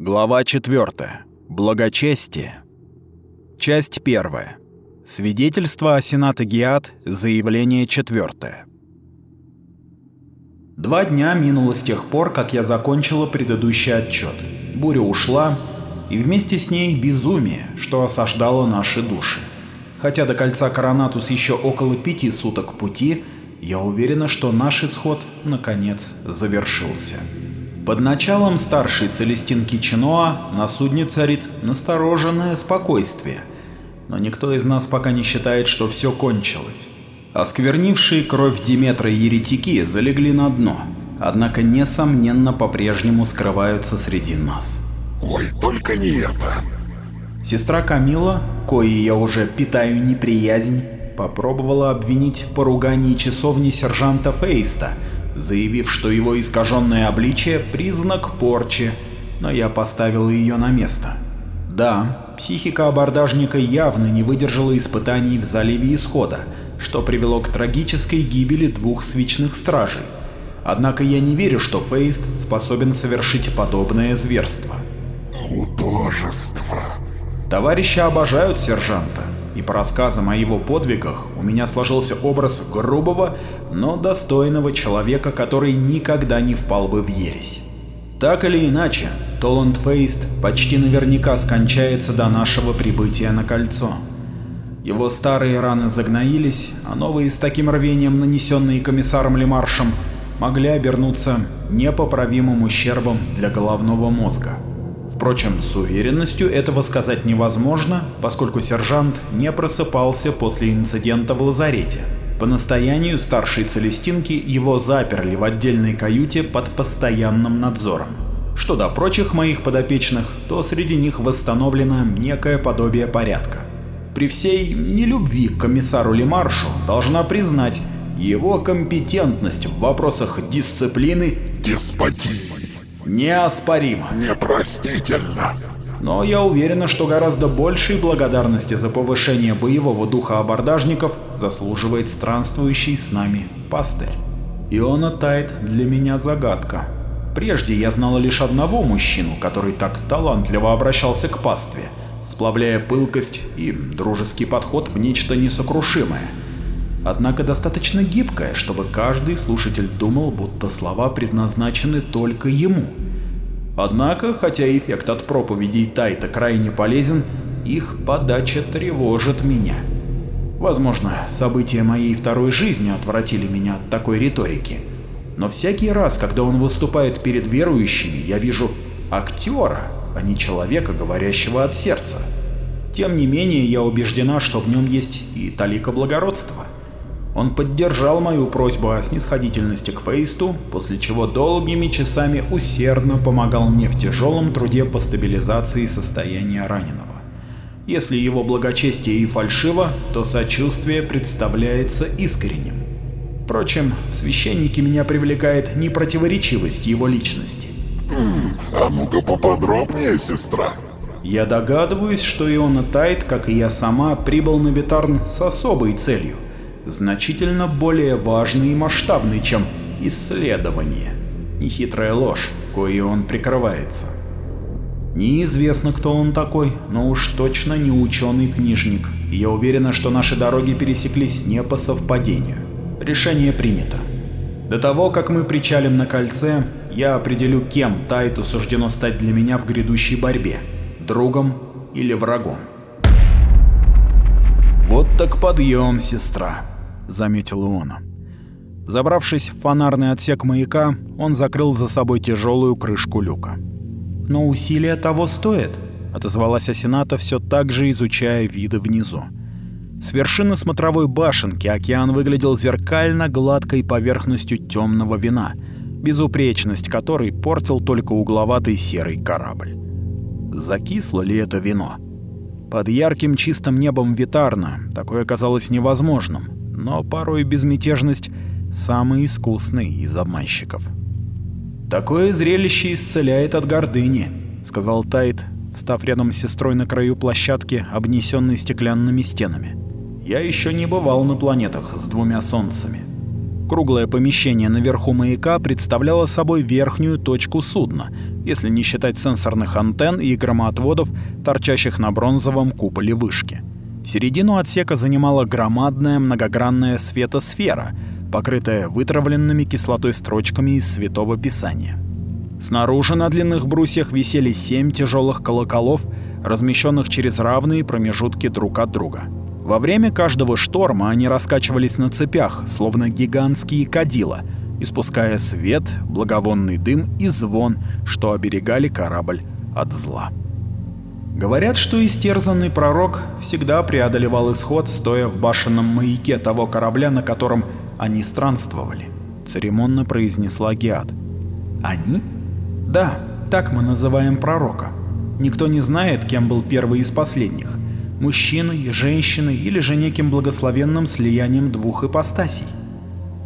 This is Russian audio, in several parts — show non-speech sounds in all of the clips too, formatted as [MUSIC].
Глава 4. Благочестие. Часть 1. Свидетельство о Сената Гиат. Заявление 4. Два дня минуло с тех пор, как я закончила предыдущий отчет. Буря ушла, и вместе с ней безумие, что осаждало наши души. Хотя до кольца Коронатус еще около пяти суток пути, я уверена, что наш исход, наконец, завершился. Под началом старшей Целестинки Чиноа на судне царит настороженное спокойствие, но никто из нас пока не считает, что все кончилось. Осквернившие кровь Диметра еретики залегли на дно, однако несомненно по-прежнему скрываются среди нас. Ой, только не это. Сестра Камила, коей я уже питаю неприязнь, попробовала обвинить в поругании часовни сержанта Фейста – заявив, что его искаженное обличие – признак порчи, но я поставил ее на место. Да, психика абордажника явно не выдержала испытаний в заливе Исхода, что привело к трагической гибели двух свечных стражей. Однако я не верю, что Фейст способен совершить подобное зверство. Художество. Товарищи обожают сержанта, и по рассказам о его подвигах у меня сложился образ грубого, но достойного человека, который никогда не впал бы в ересь. Так или иначе, Толланд Фейст почти наверняка скончается до нашего прибытия на кольцо. Его старые раны загноились, а новые с таким рвением, нанесенные комиссаром Лемаршем, могли обернуться непоправимым ущербом для головного мозга. Впрочем, с уверенностью этого сказать невозможно, поскольку сержант не просыпался после инцидента в лазарете. По настоянию старшей Целестинки его заперли в отдельной каюте под постоянным надзором. Что до прочих моих подопечных, то среди них восстановлено некое подобие порядка. При всей нелюбви к комиссару Лемаршу должна признать его компетентность в вопросах дисциплины Деспотии. Неоспорима. Непростительно. Но я уверена, что гораздо большей благодарности за повышение боевого духа абордажников заслуживает странствующий с нами пастырь. Иона Тайт для меня загадка. Прежде я знала лишь одного мужчину, который так талантливо обращался к пастве, сплавляя пылкость и дружеский подход в нечто несокрушимое. Однако достаточно гибкое, чтобы каждый слушатель думал, будто слова предназначены только ему. Однако, хотя эффект от проповедей Тайта крайне полезен, их подача тревожит меня. Возможно, события моей второй жизни отвратили меня от такой риторики. Но всякий раз, когда он выступает перед верующими, я вижу актера, а не человека, говорящего от сердца. Тем не менее, я убеждена, что в нем есть и талика благородства. Он поддержал мою просьбу о снисходительности к Фейсту, после чего долгими часами усердно помогал мне в тяжелом труде по стабилизации состояния раненого. Если его благочестие и фальшиво, то сочувствие представляется искренним. Впрочем, в священнике меня привлекает не противоречивость его личности. А ну-ка поподробнее, сестра. Я догадываюсь, что Иона Тайт, как и я сама, прибыл на Витарн с особой целью, значительно более важной и масштабной, чем исследование. Нехитрая ложь, коей он прикрывается. Неизвестно, кто он такой, но уж точно не ученый-книжник, я уверена, что наши дороги пересеклись не по совпадению. Решение принято. До того, как мы причалим на кольце, я определю, кем Тайту суждено стать для меня в грядущей борьбе – другом или врагом. «Вот так подъем, сестра», — заметил он. Забравшись в фонарный отсек маяка, он закрыл за собой тяжелую крышку люка. «Но усилия того стоят», — отозвалась Асената, все так же изучая виды внизу. С вершины смотровой башенки океан выглядел зеркально гладкой поверхностью темного вина, безупречность которой портил только угловатый серый корабль. Закисло ли это вино? Под ярким чистым небом Витарна такое казалось невозможным, но порой безмятежность – самый искусный из обманщиков. «Такое зрелище исцеляет от гордыни», — сказал Тайт, встав рядом с сестрой на краю площадки, обнесенной стеклянными стенами. «Я еще не бывал на планетах с двумя солнцами. Круглое помещение наверху маяка представляло собой верхнюю точку судна, если не считать сенсорных антенн и громоотводов, торчащих на бронзовом куполе вышки. Середину отсека занимала громадная многогранная светосфера, покрытая вытравленными кислотой строчками из Святого Писания. Снаружи на длинных брусьях висели семь тяжелых колоколов, размещенных через равные промежутки друг от друга. Во время каждого шторма они раскачивались на цепях, словно гигантские кадила, испуская свет, благовонный дым и звон, что оберегали корабль от зла. Говорят, что истерзанный пророк всегда преодолевал исход, стоя в башенном маяке того корабля, на котором они странствовали, церемонно произнесла Геат. Они? Да, так мы называем пророка. Никто не знает, кем был первый из последних мужчиной, женщиной или же неким благословенным слиянием двух ипостасей.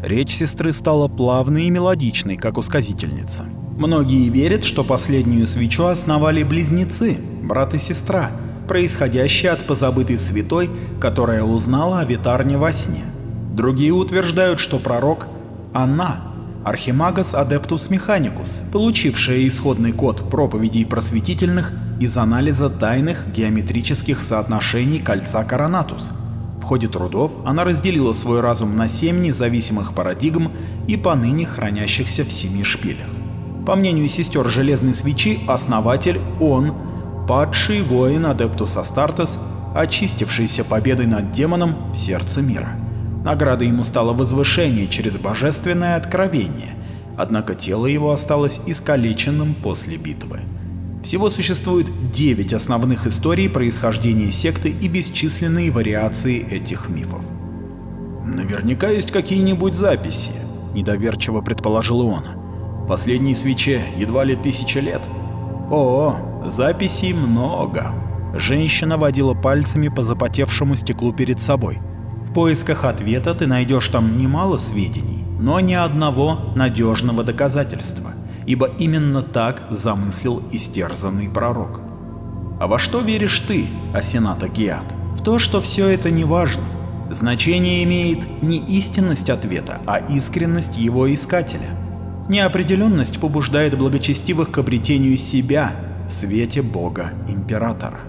Речь сестры стала плавной и мелодичной, как у сказительницы. Многие верят, что последнюю свечу основали близнецы, брат и сестра, происходящие от позабытой святой, которая узнала о Витарне во сне. Другие утверждают, что пророк – она, Архимагас Адептус Механикус, получившая исходный код проповедей просветительных из анализа тайных геометрических соотношений кольца Коронатус. В ходе трудов она разделила свой разум на семь независимых парадигм и поныне хранящихся в семи шпилях. По мнению сестер Железной Свечи, основатель он, падший воин Адептус Астартес, очистившийся победой над демоном в сердце мира. Наградой ему стало возвышение через божественное откровение, однако тело его осталось искалеченным после битвы. Всего существует 9 основных историй происхождения секты и бесчисленные вариации этих мифов. Наверняка есть какие-нибудь записи, недоверчиво предположил он. Последней свече едва ли тысяча лет. О, записей много. Женщина водила пальцами по запотевшему стеклу перед собой. В поисках ответа ты найдешь там немало сведений, но ни одного надежного доказательства ибо именно так замыслил истерзанный пророк. А во что веришь ты, Асената Гиат? В то, что все это не важно. Значение имеет не истинность ответа, а искренность его искателя. Неопределенность побуждает благочестивых к обретению себя свете Бога Императора.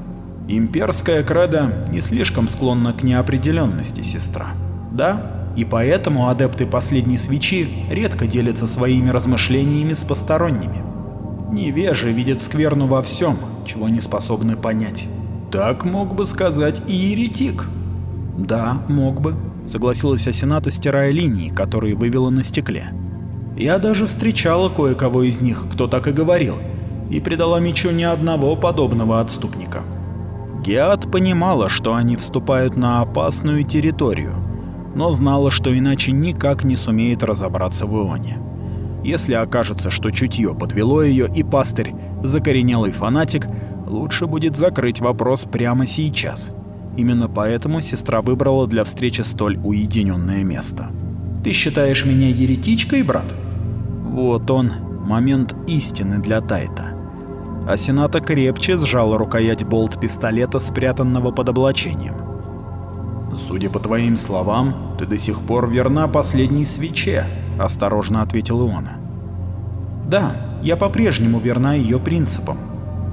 Имперская кредо не слишком склонна к неопределенности, сестра. Да, и поэтому адепты последней свечи редко делятся своими размышлениями с посторонними. Невежи видят скверну во всем, чего не способны понять. Так мог бы сказать и еретик. Да, мог бы, согласилась Асената, стирая линии, которые вывела на стекле. Я даже встречала кое-кого из них, кто так и говорил, и предала мечу ни одного подобного отступника. Геат понимала, что они вступают на опасную территорию, но знала, что иначе никак не сумеет разобраться в Ионе. Если окажется, что чутье подвело ее и пастырь закоренелый фанатик, лучше будет закрыть вопрос прямо сейчас. Именно поэтому сестра выбрала для встречи столь уединенное место. «Ты считаешь меня еретичкой, брат?» Вот он, момент истины для Тайта. Асената крепче сжала рукоять болт-пистолета, спрятанного под облачением. «Судя по твоим словам, ты до сих пор верна последней свече», — осторожно ответил Иона. «Да, я по-прежнему верна ее принципам.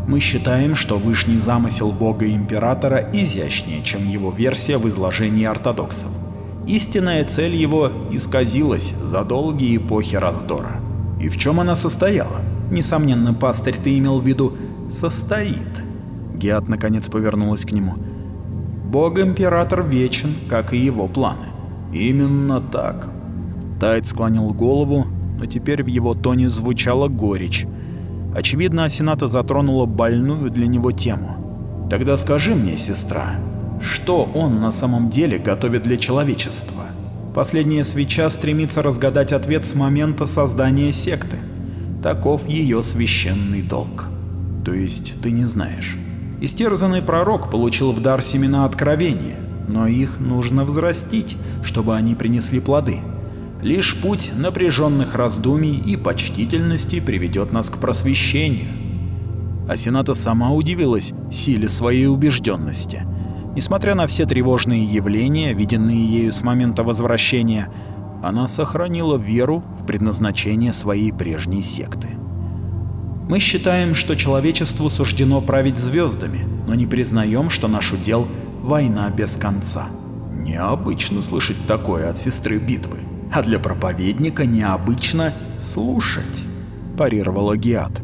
Мы считаем, что вышний замысел бога-императора изящнее, чем его версия в изложении ортодоксов. Истинная цель его исказилась за долгие эпохи раздора. И в чем она состояла? Несомненно, пастырь ты имел в виду «состоит». Геат наконец повернулась к нему. Бог-император вечен, как и его планы. Именно так. Тайт склонил голову, но теперь в его тоне звучала горечь. Очевидно, Асената затронула больную для него тему. Тогда скажи мне, сестра, что он на самом деле готовит для человечества? Последняя свеча стремится разгадать ответ с момента создания секты. Таков ее священный долг. То есть ты не знаешь. Истерзанный пророк получил в дар семена откровения, но их нужно взрастить, чтобы они принесли плоды. Лишь путь напряженных раздумий и почтительности приведет нас к просвещению. Асената сама удивилась силе своей убежденности. Несмотря на все тревожные явления, виденные ею с момента возвращения, она сохранила веру в предназначение своей прежней секты. Мы считаем, что человечеству суждено править звездами, но не признаем, что наш удел — война без конца. Необычно слышать такое от сестры битвы, а для проповедника необычно слушать, парировала Гиат.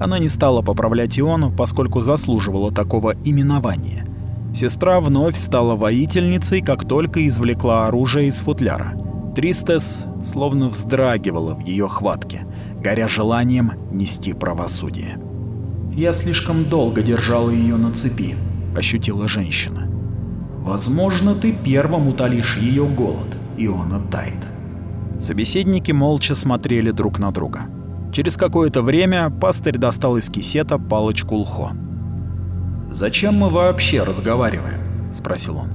Она не стала поправлять Иону, поскольку заслуживала такого именования. Сестра вновь стала воительницей, как только извлекла оружие из футляра. Тристес словно вздрагивала в ее хватке, горя желанием нести правосудие. «Я слишком долго держала ее на цепи», — ощутила женщина. «Возможно, ты первым утолишь ее голод, Иона Тайт». Собеседники молча смотрели друг на друга. Через какое-то время пастырь достал из кисета палочку лхо. «Зачем мы вообще разговариваем?» – спросил он.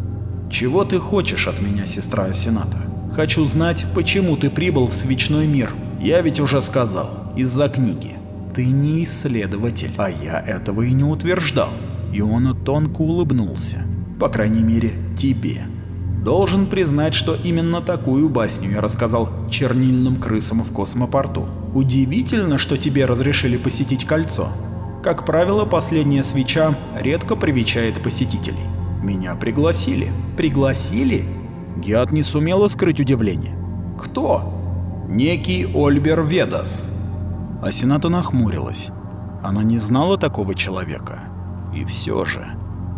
«Чего ты хочешь от меня, сестра Асената? Хочу знать, почему ты прибыл в свечной мир. Я ведь уже сказал, из-за книги. Ты не исследователь, а я этого и не утверждал». И он тонко улыбнулся. «По крайней мере, тебе». Должен признать, что именно такую басню я рассказал чернильным крысам в космопорту. Удивительно, что тебе разрешили посетить кольцо. Как правило, последняя свеча редко привечает посетителей. Меня пригласили. Пригласили? Геат не сумела скрыть удивление. Кто? Некий Ольбер Ведас. Асената нахмурилась. Она не знала такого человека. И все же...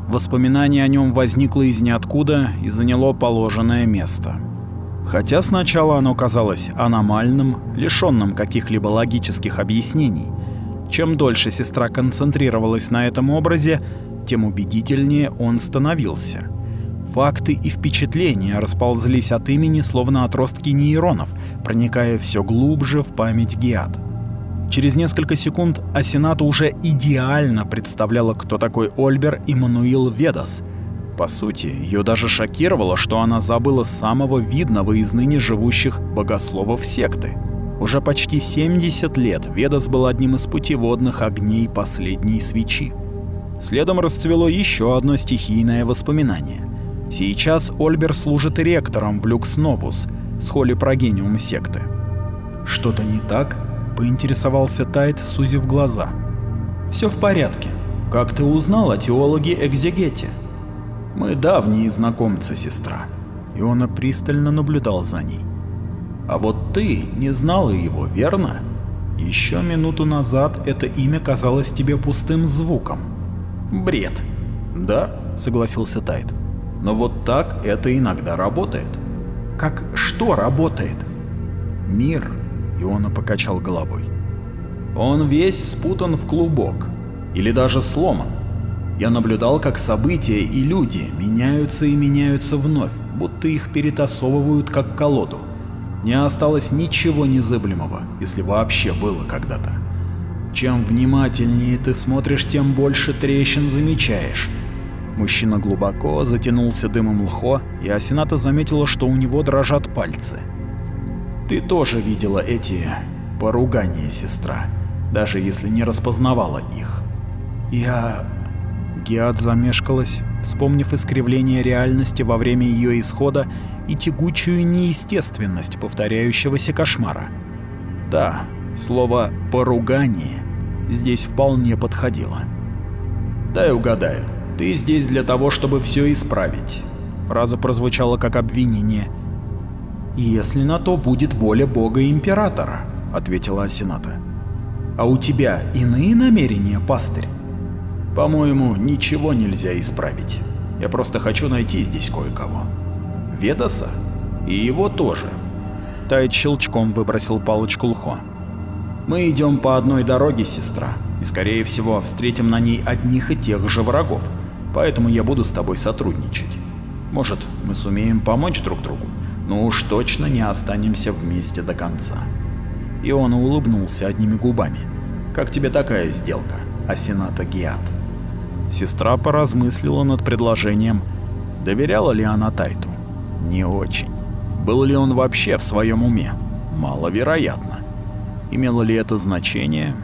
Воспоминание о нем возникло из ниоткуда и заняло положенное место. Хотя сначала оно казалось аномальным, лишенным каких-либо логических объяснений, чем дольше сестра концентрировалась на этом образе, тем убедительнее он становился. Факты и впечатления расползлись от имени словно отростки нейронов, проникая все глубже в память Геат. Через несколько секунд Асената уже идеально представляла, кто такой Ольбер Иммануил Ведас. По сути, ее даже шокировало, что она забыла самого видного из ныне живущих богословов секты. Уже почти 70 лет Ведас был одним из путеводных огней последней свечи. Следом расцвело еще одно стихийное воспоминание. Сейчас Ольбер служит ректором в Люкс Новус, с холли прогениум секты. Что-то не так? поинтересовался Тайт, сузив глаза. Все в порядке. Как ты узнал о теологе Экзегете? Мы давние знакомцы, сестра. Иона пристально наблюдал за ней. А вот ты не знала его, верно? Еще минуту назад это имя казалось тебе пустым звуком. Бред. Да, согласился Тайт. Но вот так это иногда работает. Как что работает? Мир Иона покачал головой. Он весь спутан в клубок. Или даже сломан. Я наблюдал, как события и люди меняются и меняются вновь, будто их перетасовывают как колоду. Не осталось ничего незыблемого, если вообще было когда-то. Чем внимательнее ты смотришь, тем больше трещин замечаешь. Мужчина глубоко затянулся дымом лхо, и Асената заметила, что у него дрожат пальцы. Ты тоже видела эти поругания, сестра, даже если не распознавала их. Я... Геат замешкалась, вспомнив искривление реальности во время ее исхода и тягучую неестественность повторяющегося кошмара. Да, слово «поругание» здесь вполне подходило. «Дай угадаю, ты здесь для того, чтобы все исправить». Фраза прозвучала как обвинение, «Если на то будет воля бога императора», — ответила Асената. «А у тебя иные намерения, пастырь?» «По-моему, ничего нельзя исправить. Я просто хочу найти здесь кое-кого. Ведаса? И его тоже». Тайт щелчком выбросил палочку Лхо. «Мы идем по одной дороге, сестра, и скорее всего встретим на ней одних и тех же врагов, поэтому я буду с тобой сотрудничать. Может, мы сумеем помочь друг другу?» но уж точно не останемся вместе до конца. И он улыбнулся одними губами. «Как тебе такая сделка, Асената Гиат?» Сестра поразмыслила над предложением. Доверяла ли она Тайту? Не очень. Был ли он вообще в своем уме? Маловероятно. Имело ли это значение?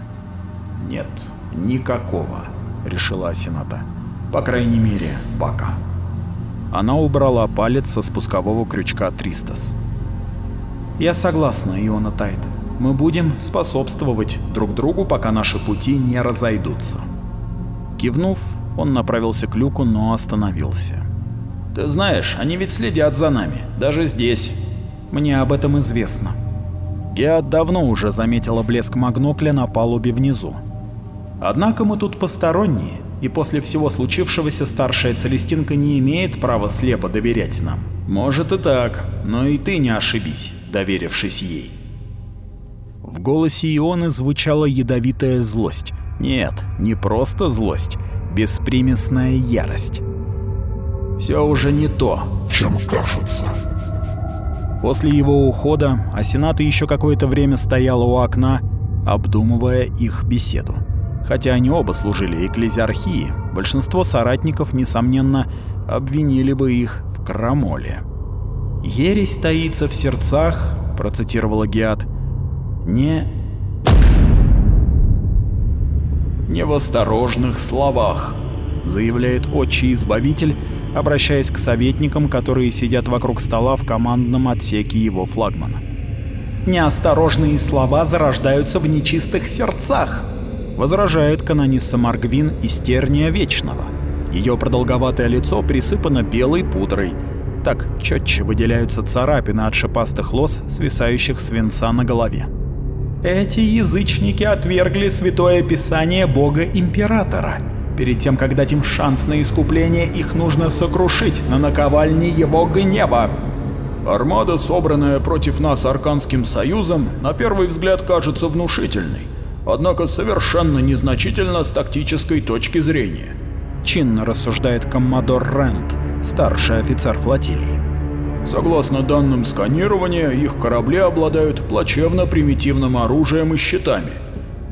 Нет, никакого, решила Асената. По крайней мере, пока. Она убрала палец со спускового крючка Тристас. Я согласна, Иона Тайт. Мы будем способствовать друг другу, пока наши пути не разойдутся. Кивнув, он направился к люку, но остановился. Ты знаешь, они ведь следят за нами, даже здесь. Мне об этом известно. Я давно уже заметила блеск магнокля на палубе внизу. Однако мы тут посторонние, и после всего случившегося старшая Целестинка не имеет права слепо доверять нам. Может и так, но и ты не ошибись, доверившись ей. В голосе Ионы звучала ядовитая злость. Нет, не просто злость, беспримесная ярость. Все уже не то, чем кажется. После его ухода Асената еще какое-то время стояла у окна, обдумывая их беседу. Хотя они оба служили экклезиархии, большинство соратников, несомненно, обвинили бы их в крамоле. «Ересь таится в сердцах», — процитировала Геат, — «не...» «Не в осторожных словах», — заявляет отчий избавитель, обращаясь к советникам, которые сидят вокруг стола в командном отсеке его флагмана. «Неосторожные слова зарождаются в нечистых сердцах», — возражает канонисса Маргвин из Терния Вечного. Ее продолговатое лицо присыпано белой пудрой. Так четче выделяются царапины от шипастых лос, свисающих свинца на голове. Эти язычники отвергли святое писание бога императора Перед тем, как дать им шанс на искупление, их нужно сокрушить на наковальне его гнева. Армада, собранная против нас Арканским союзом, на первый взгляд кажется внушительной, однако совершенно незначительна с тактической точки зрения. Чинно рассуждает коммодор Рент, старший офицер флотилии. Согласно данным сканирования, их корабли обладают плачевно примитивным оружием и щитами –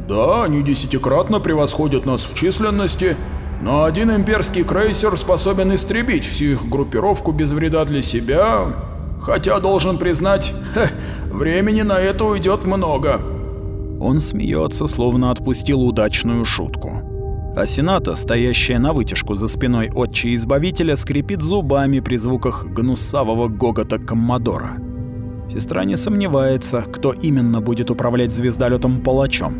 да, они десятикратно превосходят нас в численности, но один имперский крейсер способен истребить всю их группировку без вреда для себя, хотя должен признать, [LAUGHS] ха, времени на это уйдет много. Он смеется, словно отпустил удачную шутку. А Сената, стоящая на вытяжку за спиной отчи избавителя, скрипит зубами при звуках гнусавого гогота Коммодора. Сестра не сомневается, кто именно будет управлять звездолетом палачом.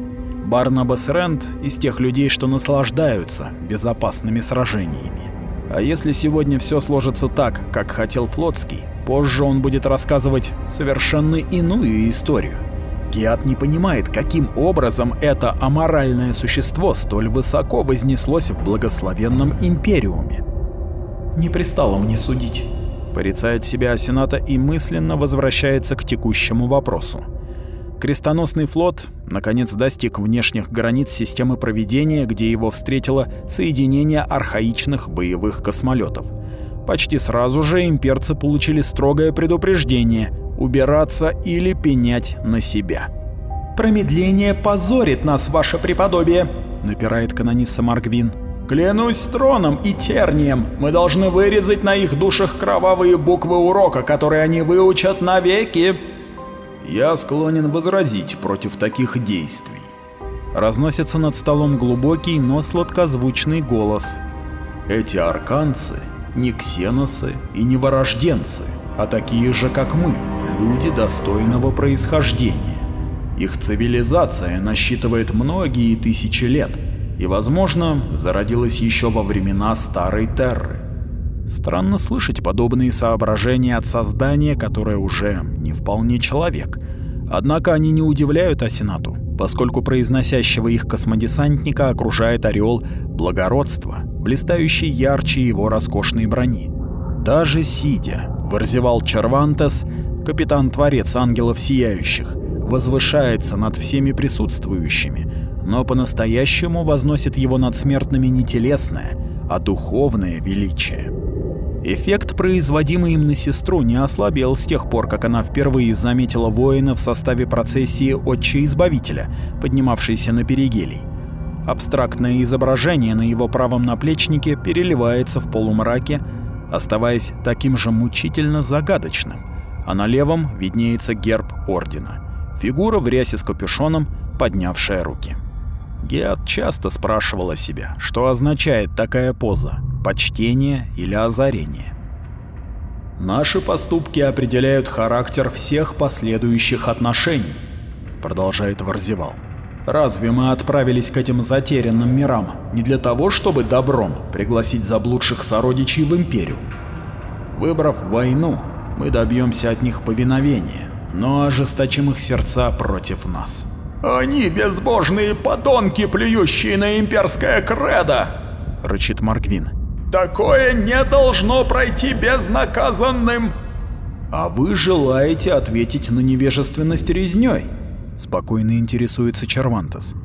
Барнабас Рент из тех людей, что наслаждаются безопасными сражениями. А если сегодня все сложится так, как хотел Флотский, позже он будет рассказывать совершенно иную историю. Геат не понимает, каким образом это аморальное существо столь высоко вознеслось в благословенном Империуме. «Не пристало мне судить», — порицает себя Асената и мысленно возвращается к текущему вопросу. Крестоносный флот наконец достиг внешних границ системы проведения, где его встретило соединение архаичных боевых космолетов. Почти сразу же имперцы получили строгое предупреждение убираться или пенять на себя. «Промедление позорит нас, ваше преподобие», — напирает канонисса Маргвин. «Клянусь троном и тернием, мы должны вырезать на их душах кровавые буквы урока, которые они выучат навеки», я склонен возразить против таких действий. Разносится над столом глубокий, но сладкозвучный голос. Эти арканцы не ксеносы и не ворожденцы, а такие же, как мы, люди достойного происхождения. Их цивилизация насчитывает многие тысячи лет и, возможно, зародилась еще во времена Старой Терры. Странно слышать подобные соображения от создания, которое уже не вполне человек. Однако они не удивляют Асенату, поскольку произносящего их космодесантника окружает ореол благородства, блистающий ярче его роскошной брони. Даже сидя, ворзевал Червантес, капитан-творец ангелов сияющих, возвышается над всеми присутствующими, но по-настоящему возносит его над смертными не телесное, а духовное величие. Эффект, производимый им на сестру, не ослабел с тех пор, как она впервые заметила воина в составе процессии Отче Избавителя, поднимавшейся на перигелий. Абстрактное изображение на его правом наплечнике переливается в полумраке, оставаясь таким же мучительно загадочным, а на левом виднеется герб Ордена. Фигура в рясе с капюшоном, поднявшая руки. Геат часто спрашивала себя, что означает такая поза – почтение или озарение. Наши поступки определяют характер всех последующих отношений, продолжает Варзевал. Разве мы отправились к этим затерянным мирам не для того, чтобы добром пригласить заблудших сородичей в Империю? Выбрав войну, мы добьемся от них повиновения, но ожесточим их сердца против нас. «Они безбожные подонки, плюющие на имперское кредо!» — рычит Марквин. «Такое не должно пройти безнаказанным!» «А вы желаете ответить на невежественность резнёй?» — спокойно интересуется Червантес.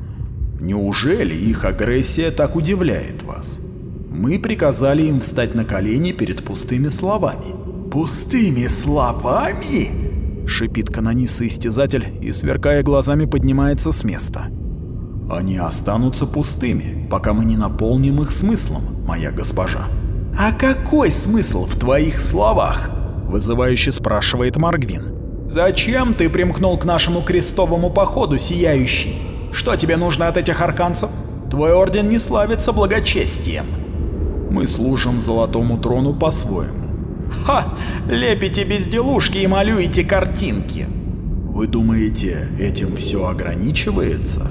«Неужели их агрессия так удивляет вас? Мы приказали им встать на колени перед пустыми словами». «Пустыми словами?» — шипит канонисса-истязатель и, сверкая глазами, поднимается с места. «Они останутся пустыми, пока мы не наполним их смыслом, моя госпожа». «А какой смысл в твоих словах?» — вызывающе спрашивает Маргвин. «Зачем ты примкнул к нашему крестовому походу, Сияющий? Что тебе нужно от этих арканцев? Твой орден не славится благочестием». «Мы служим Золотому Трону по-своему». «Ха! Лепите безделушки и малюете картинки!» «Вы думаете, этим все ограничивается?»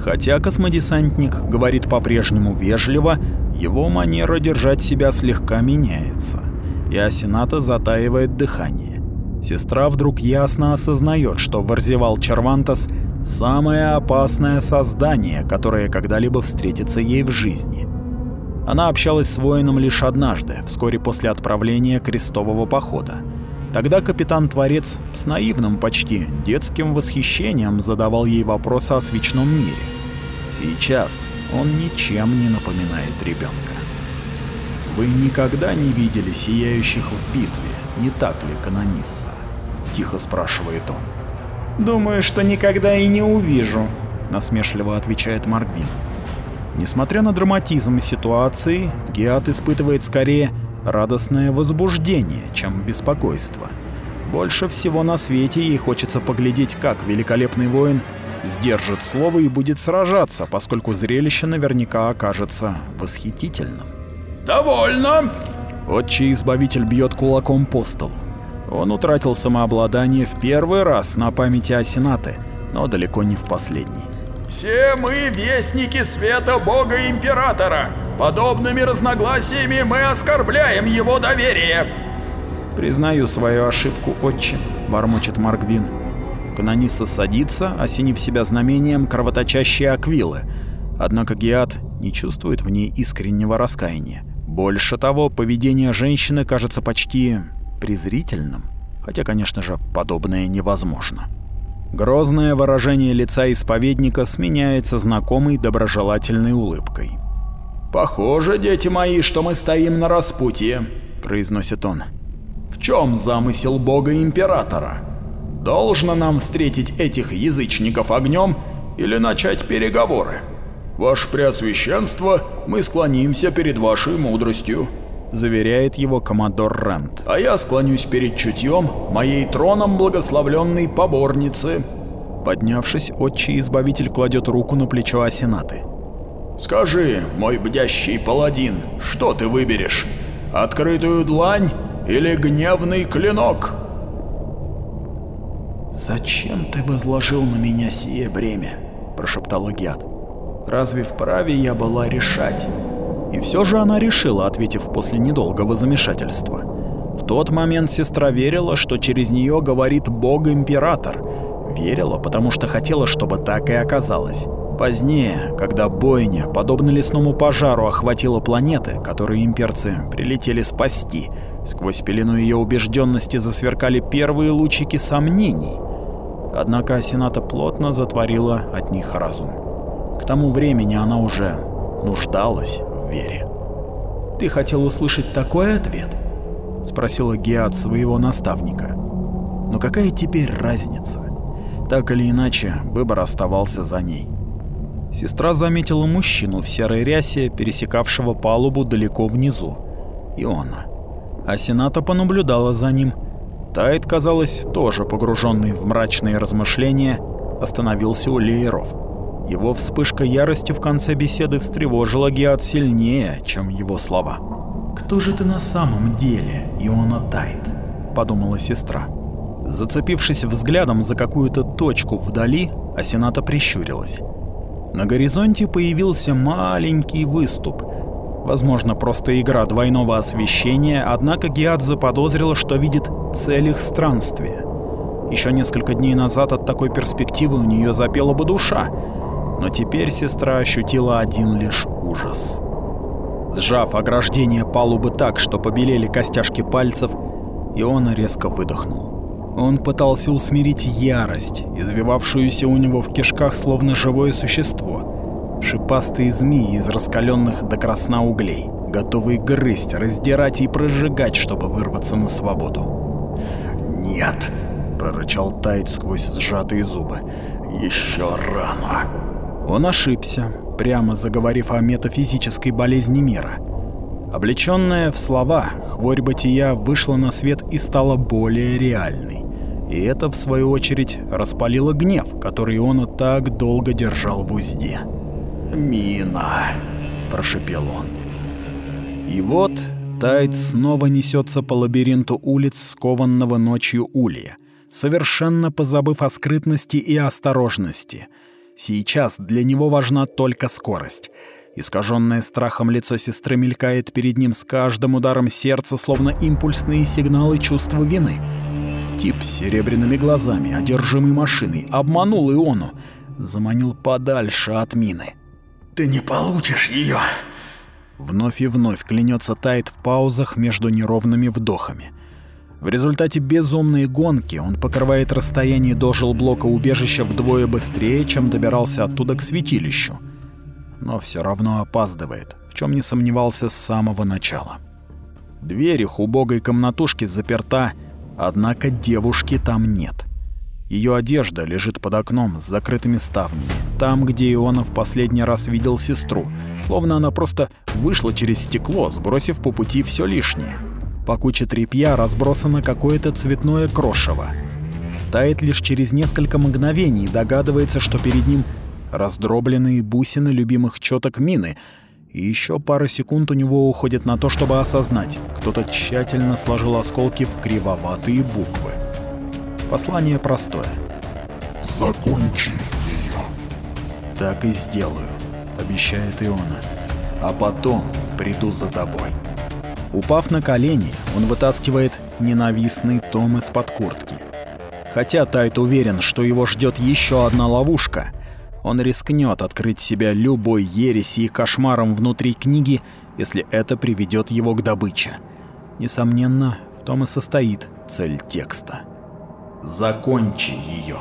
Хотя космодесантник говорит по-прежнему вежливо, его манера держать себя слегка меняется, и Асената затаивает дыхание. Сестра вдруг ясно осознает, что Варзевал Червантас – самое опасное создание, которое когда-либо встретится ей в жизни. Она общалась с воином лишь однажды, вскоре после отправления крестового похода. Тогда капитан-творец с наивным, почти детским восхищением задавал ей вопросы о свечном мире. Сейчас он ничем не напоминает ребенка. Вы никогда не видели сияющих в битве, не так ли, канонисса? Тихо спрашивает он. Думаю, что никогда и не увижу, насмешливо отвечает Маргвин. Несмотря на драматизм ситуации, Геат испытывает скорее радостное возбуждение, чем беспокойство. Больше всего на свете ей хочется поглядеть, как великолепный воин сдержит слово и будет сражаться, поскольку зрелище наверняка окажется восхитительным. «Довольно!» Отчий избавитель бьет кулаком по столу. Он утратил самообладание в первый раз на памяти о Сенаты, но далеко не в последний. «Все мы вестники света Бога Императора. Подобными разногласиями мы оскорбляем его доверие». «Признаю свою ошибку, отче», — бормочет Маргвин. Канонисса садится, осенив себя знамением кровоточащей аквилы, однако Геат не чувствует в ней искреннего раскаяния. Больше того, поведение женщины кажется почти презрительным, хотя, конечно же, подобное невозможно. Грозное выражение лица исповедника сменяется знакомой доброжелательной улыбкой. «Похоже, дети мои, что мы стоим на распутье», — произносит он. «В чем замысел бога императора? Должно нам встретить этих язычников огнем или начать переговоры?» «Ваше Преосвященство, мы склонимся перед вашей мудростью», — заверяет его коммодор Рент. «А я склонюсь перед чутьем моей троном благословленной поборницы». Поднявшись, отчий избавитель кладет руку на плечо Асенаты. «Скажи, мой бдящий паладин, что ты выберешь? Открытую длань или гневный клинок?» «Зачем ты возложил на меня сие бремя?» – прошептал Гиат. Разве вправе я была решать? И все же она решила, ответив после недолгого замешательства. В тот момент сестра верила, что через нее говорит Бог-император. Верила, потому что хотела, чтобы так и оказалось. Позднее, когда бойня, подобно лесному пожару, охватила планеты, которые имперцы прилетели спасти, сквозь пелену ее убежденности засверкали первые лучики сомнений. Однако Асената плотно затворила от них разум. К тому времени она уже нуждалась вере. «Ты хотел услышать такой ответ?» — спросила Геат своего наставника. «Но какая теперь разница?» Так или иначе, выбор оставался за ней. Сестра заметила мужчину в серой рясе, пересекавшего палубу далеко внизу. Иона. А Сената понаблюдала за ним. Тайт, казалось, тоже погруженный в мрачные размышления, остановился у лееров. Его вспышка ярости в конце беседы встревожила Геат сильнее, чем его слова. кто же ты на самом деле, Иона Тайт?» – подумала сестра. Зацепившись взглядом за какую-то точку вдали, Асената прищурилась. На горизонте появился маленький выступ. Возможно, просто игра двойного освещения, однако Гиат заподозрила, что видит цель их странствия. Еще несколько дней назад от такой перспективы у нее запела бы душа, но теперь сестра ощутила один лишь ужас. Сжав ограждение палубы так, что побелели костяшки пальцев, Иона резко выдохнул. Он пытался усмирить ярость, извивавшуюся у него в кишках словно живое существо. Шипастые змеи из раскаленных до красна углей, готовые грызть, раздирать и прожигать, чтобы вырваться на свободу. «Нет!» — прорычал Тайт сквозь сжатые зубы. «Еще рано!» Он ошибся, прямо заговорив о метафизической болезни мира. Облечённая в слова, хворь бытия вышла на свет и стала более реальной. И это, в свою очередь, распалило гнев, который он так долго держал в узде. «Мина!» – прошипел он. И вот Тайт снова несется по лабиринту улиц скованного ночью улья, совершенно позабыв о скрытности и осторожности – Сейчас для него важна только скорость. Искаженное страхом лицо сестры мелькает перед ним с каждым ударом сердца, словно импульсные сигналы чувства вины. Тип с серебряными глазами, одержимый машиной, обманул Иону, заманил подальше от мины. «Ты не получишь ее!» Вновь и вновь клянется Тайт в паузах между неровными вдохами. В результате безумной гонки он покрывает расстояние до жилблока убежища вдвое быстрее, чем добирался оттуда к святилищу. Но все равно опаздывает, в чем не сомневался с самого начала. Дверь их убогой комнатушки заперта, однако девушки там нет. Ее одежда лежит под окном с закрытыми ставнями, там, где Иона в последний раз видел сестру, словно она просто вышла через стекло, сбросив по пути все лишнее. По куче тряпья разбросано какое-то цветное крошево. Тает лишь через несколько мгновений догадывается, что перед ним раздробленные бусины любимых чёток мины, и еще пара секунд у него уходит на то, чтобы осознать, кто-то тщательно сложил осколки в кривоватые буквы. Послание простое. Закончи ее. Так и сделаю, обещает Иона. А потом приду за тобой. Упав на колени, он вытаскивает ненавистный том из-под куртки. Хотя Тайт уверен, что его ждет еще одна ловушка, он рискнет открыть себя любой ереси и кошмаром внутри книги, если это приведет его к добыче. Несомненно, в том и состоит цель текста. «Закончи ее».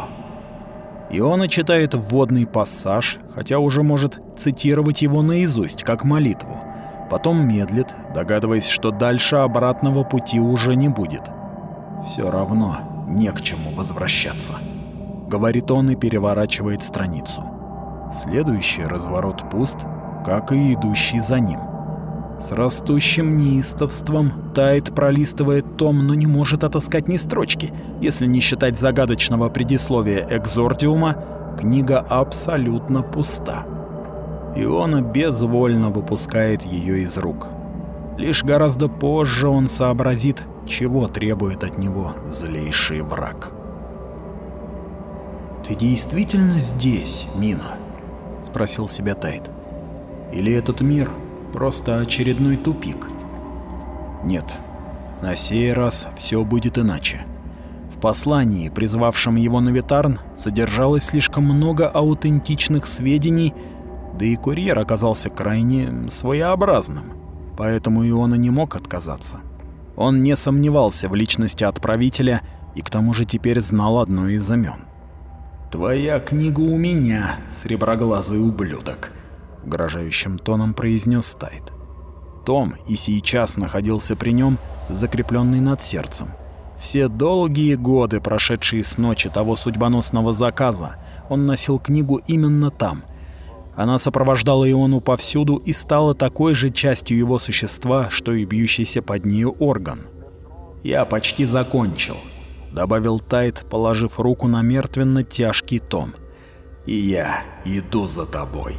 И он читает вводный пассаж, хотя уже может цитировать его наизусть, как молитву потом медлит, догадываясь, что дальше обратного пути уже не будет. Все равно не к чему возвращаться, говорит он и переворачивает страницу. Следующий разворот пуст, как и идущий за ним. С растущим неистовством Тайт пролистывает том, но не может отыскать ни строчки. Если не считать загадочного предисловия экзордиума, книга абсолютно пуста. Иона безвольно выпускает ее из рук. Лишь гораздо позже он сообразит, чего требует от него злейший враг. «Ты действительно здесь, Мина?» — спросил себя Тайт. «Или этот мир просто очередной тупик?» Нет, на сей раз все будет иначе. В послании, призвавшем его на Витарн, содержалось слишком много аутентичных сведений да и курьер оказался крайне своеобразным, поэтому Иона не мог отказаться. Он не сомневался в личности отправителя и к тому же теперь знал одно из имен. «Твоя книга у меня, среброглазый ублюдок», — угрожающим тоном произнес Тайт. Том и сейчас находился при нем, закрепленный над сердцем. Все долгие годы, прошедшие с ночи того судьбоносного заказа, он носил книгу именно там — она сопровождала Иону повсюду и стала такой же частью его существа, что и бьющийся под нею орган. «Я почти закончил», — добавил Тайт, положив руку на мертвенно тяжкий том. «И я иду за тобой».